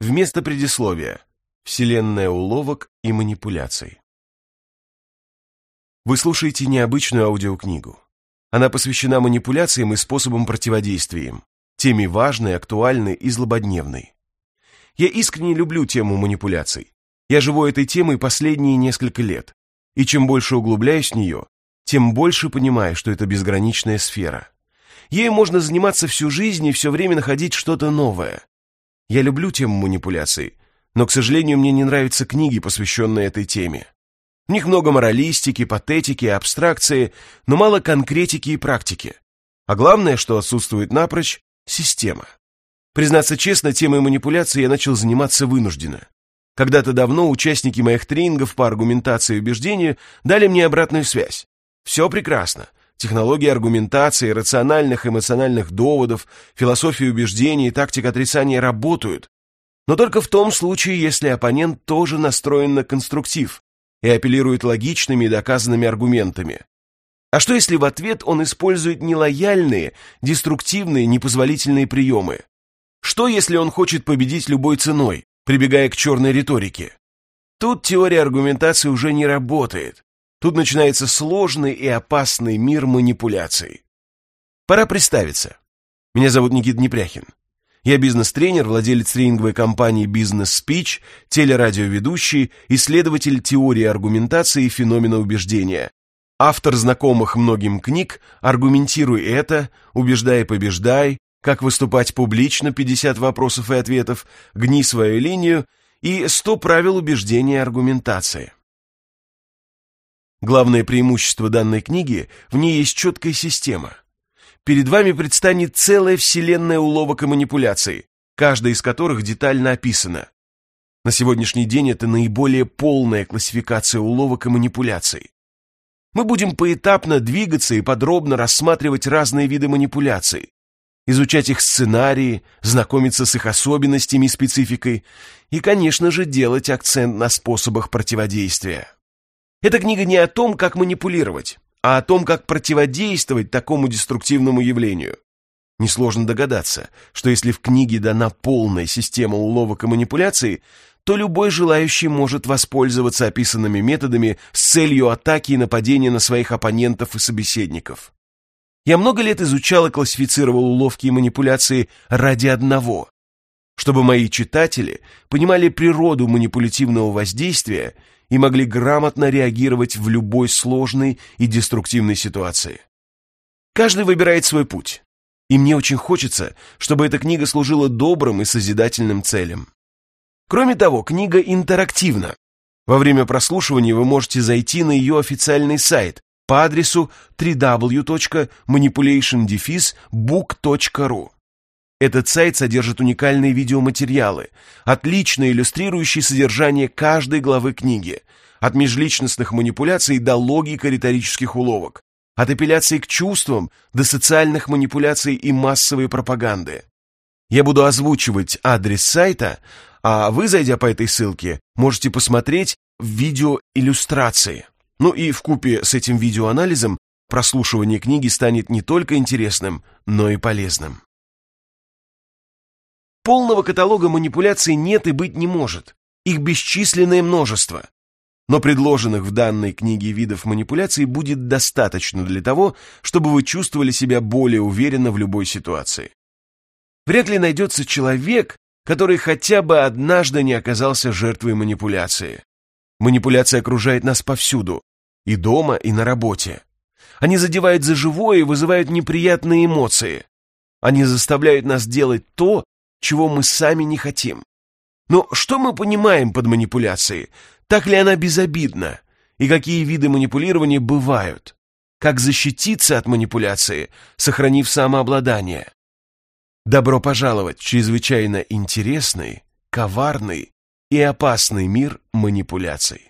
Вместо предисловия. Вселенная уловок и манипуляций. Вы слушаете необычную аудиокнигу. Она посвящена манипуляциям и способам противодействия теме важной, актуальной и злободневной. Я искренне люблю тему манипуляций. Я живу этой темой последние несколько лет, и чем больше углубляюсь в нее, тем больше понимаю, что это безграничная сфера. Ею можно заниматься всю жизнь и все время находить что-то новое. Я люблю тему манипуляций, но, к сожалению, мне не нравятся книги, посвященные этой теме. В них много моралистики, патетики, абстракции, но мало конкретики и практики. А главное, что отсутствует напрочь – система. Признаться честно, темой манипуляции я начал заниматься вынужденно. Когда-то давно участники моих тренингов по аргументации и убеждению дали мне обратную связь. Все прекрасно. Технологии аргументации, рациональных эмоциональных доводов, философия убеждений и тактика отрицания работают. Но только в том случае, если оппонент тоже настроен на конструктив, и апеллирует логичными и доказанными аргументами. А что если в ответ он использует нелояльные, деструктивные, непозволительные приемы? Что если он хочет победить любой ценой, прибегая к черной риторике? Тут теория аргументации уже не работает. Тут начинается сложный и опасный мир манипуляций. Пора представиться. Меня зовут Никита Непряхин. Я бизнес-тренер, владелец тренинговой компании «Бизнес Speech, телерадиоведущий, исследователь теории аргументации и феномена убеждения, автор знакомых многим книг «Аргументируй это», «Убеждай и побеждай», «Как выступать публично», 50 вопросов и ответов, «Гни свою линию» и «100 правил убеждения и аргументации». Главное преимущество данной книги – в ней есть четкая система – перед вами предстанет целая вселенная уловок и манипуляций, каждая из которых детально описана. На сегодняшний день это наиболее полная классификация уловок и манипуляций. Мы будем поэтапно двигаться и подробно рассматривать разные виды манипуляций, изучать их сценарии, знакомиться с их особенностями и спецификой и, конечно же, делать акцент на способах противодействия. Эта книга не о том, как манипулировать а о том, как противодействовать такому деструктивному явлению. Несложно догадаться, что если в книге дана полная система уловок и манипуляций, то любой желающий может воспользоваться описанными методами с целью атаки и нападения на своих оппонентов и собеседников. Я много лет изучал и классифицировал уловки и манипуляции ради одного, чтобы мои читатели понимали природу манипулятивного воздействия и могли грамотно реагировать в любой сложной и деструктивной ситуации. Каждый выбирает свой путь, и мне очень хочется, чтобы эта книга служила добрым и созидательным целям. Кроме того, книга интерактивна. Во время прослушивания вы можете зайти на ее официальный сайт по адресу www.manipulation-book.ru. Этот сайт содержит уникальные видеоматериалы, отлично иллюстрирующие содержание каждой главы книги, от межличностных манипуляций до логико-риторических уловок, от апелляций к чувствам до социальных манипуляций и массовой пропаганды. Я буду озвучивать адрес сайта, а вы, зайдя по этой ссылке, можете посмотреть видеоиллюстрации. Ну и в купе с этим видеоанализом прослушивание книги станет не только интересным, но и полезным. Полного каталога манипуляций нет и быть не может. Их бесчисленное множество. Но предложенных в данной книге видов манипуляций будет достаточно для того, чтобы вы чувствовали себя более уверенно в любой ситуации. Вряд ли найдется человек, который хотя бы однажды не оказался жертвой манипуляции. Манипуляция окружает нас повсюду, и дома, и на работе. Они задевают за живое и вызывают неприятные эмоции. Они заставляют нас делать то, чего мы сами не хотим. Но что мы понимаем под манипуляцией? Так ли она безобидна? И какие виды манипулирования бывают? Как защититься от манипуляции, сохранив самообладание? Добро пожаловать в чрезвычайно интересный, коварный и опасный мир манипуляций.